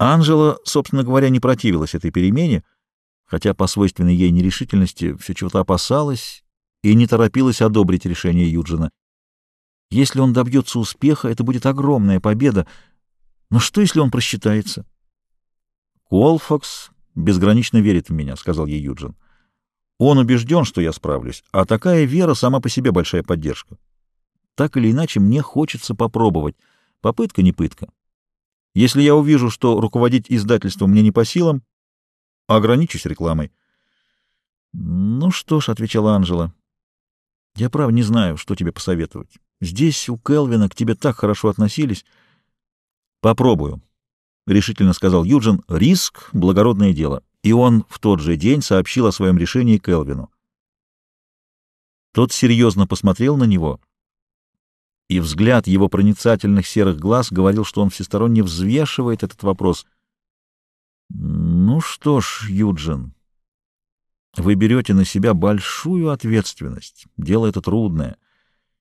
Анжела, собственно говоря, не противилась этой перемене, хотя по свойственной ей нерешительности все чего-то опасалась и не торопилась одобрить решение Юджина. Если он добьется успеха, это будет огромная победа. Но что, если он просчитается? «Колфакс безгранично верит в меня», — сказал ей Юджин. «Он убежден, что я справлюсь, а такая вера сама по себе большая поддержка. Так или иначе, мне хочется попробовать. Попытка не пытка. Если я увижу, что руководить издательством мне не по силам, ограничусь рекламой». «Ну что ж», — отвечала Анжела, — «я, прав не знаю, что тебе посоветовать. Здесь, у Келвина, к тебе так хорошо относились». «Попробую», — решительно сказал Юджин. «Риск — благородное дело». И он в тот же день сообщил о своем решении Келвину. Тот серьезно посмотрел на него, и взгляд его проницательных серых глаз говорил, что он всесторонне взвешивает этот вопрос. «Ну что ж, Юджин, вы берете на себя большую ответственность. Дело это трудное.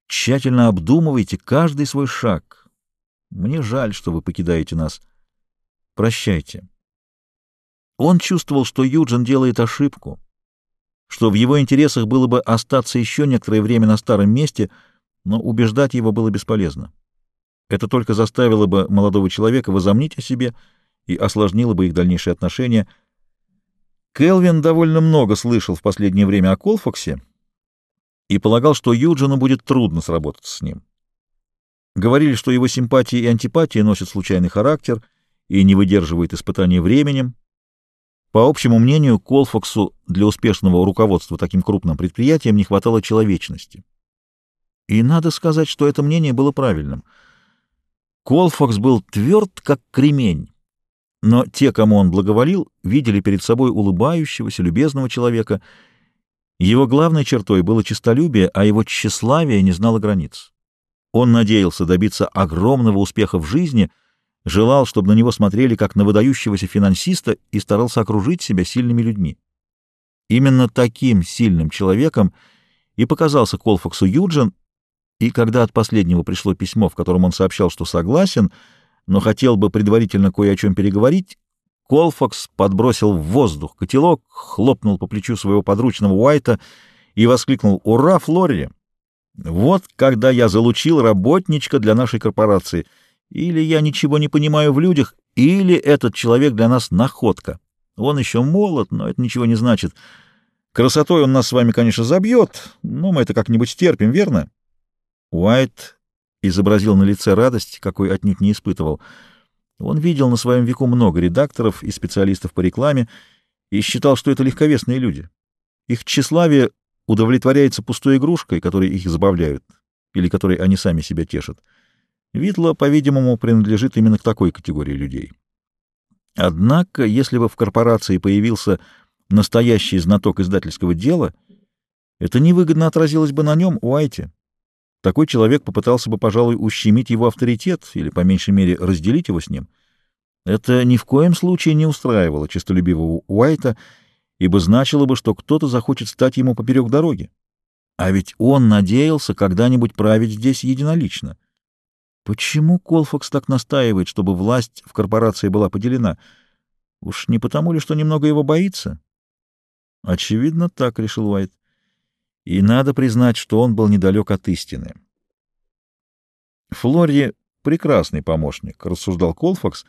Тщательно обдумывайте каждый свой шаг. Мне жаль, что вы покидаете нас». Прощайте. Он чувствовал, что Юджин делает ошибку, что в его интересах было бы остаться еще некоторое время на старом месте, но убеждать его было бесполезно. Это только заставило бы молодого человека возомнить о себе и осложнило бы их дальнейшие отношения. Келвин довольно много слышал в последнее время о Колфаксе и полагал, что Юджину будет трудно сработаться с ним. Говорили, что его симпатии и антипатии носят случайный характер — и не выдерживает испытаний временем. По общему мнению, Колфаксу для успешного руководства таким крупным предприятием не хватало человечности. И надо сказать, что это мнение было правильным. Колфакс был тверд, как кремень, но те, кому он благоволил, видели перед собой улыбающегося, любезного человека. Его главной чертой было честолюбие, а его тщеславие не знало границ. Он надеялся добиться огромного успеха в жизни — желал, чтобы на него смотрели как на выдающегося финансиста и старался окружить себя сильными людьми. Именно таким сильным человеком и показался Колфаксу Юджин, и когда от последнего пришло письмо, в котором он сообщал, что согласен, но хотел бы предварительно кое о чем переговорить, Колфакс подбросил в воздух котелок, хлопнул по плечу своего подручного Уайта и воскликнул «Ура, Флори! Вот когда я залучил работничка для нашей корпорации!» Или я ничего не понимаю в людях, или этот человек для нас находка. Он еще молод, но это ничего не значит. Красотой он нас с вами, конечно, забьет, но мы это как-нибудь стерпим, верно?» Уайт изобразил на лице радость, какой отнюдь не испытывал. Он видел на своем веку много редакторов и специалистов по рекламе и считал, что это легковесные люди. Их тщеславие удовлетворяется пустой игрушкой, которой их забавляют, или которой они сами себя тешат. Витла, по-видимому, принадлежит именно к такой категории людей. Однако, если бы в корпорации появился настоящий знаток издательского дела, это невыгодно отразилось бы на нем, Уайте. Такой человек попытался бы, пожалуй, ущемить его авторитет или, по меньшей мере, разделить его с ним. Это ни в коем случае не устраивало честолюбивого Уайта, ибо значило бы, что кто-то захочет стать ему поперек дороги. А ведь он надеялся когда-нибудь править здесь единолично — Почему Колфакс так настаивает, чтобы власть в корпорации была поделена? Уж не потому ли, что немного его боится? Очевидно, так решил Уайт. И надо признать, что он был недалек от истины. Флори — прекрасный помощник, — рассуждал Колфакс,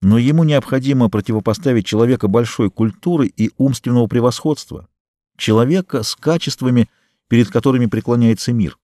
но ему необходимо противопоставить человека большой культуры и умственного превосходства, человека с качествами, перед которыми преклоняется мир.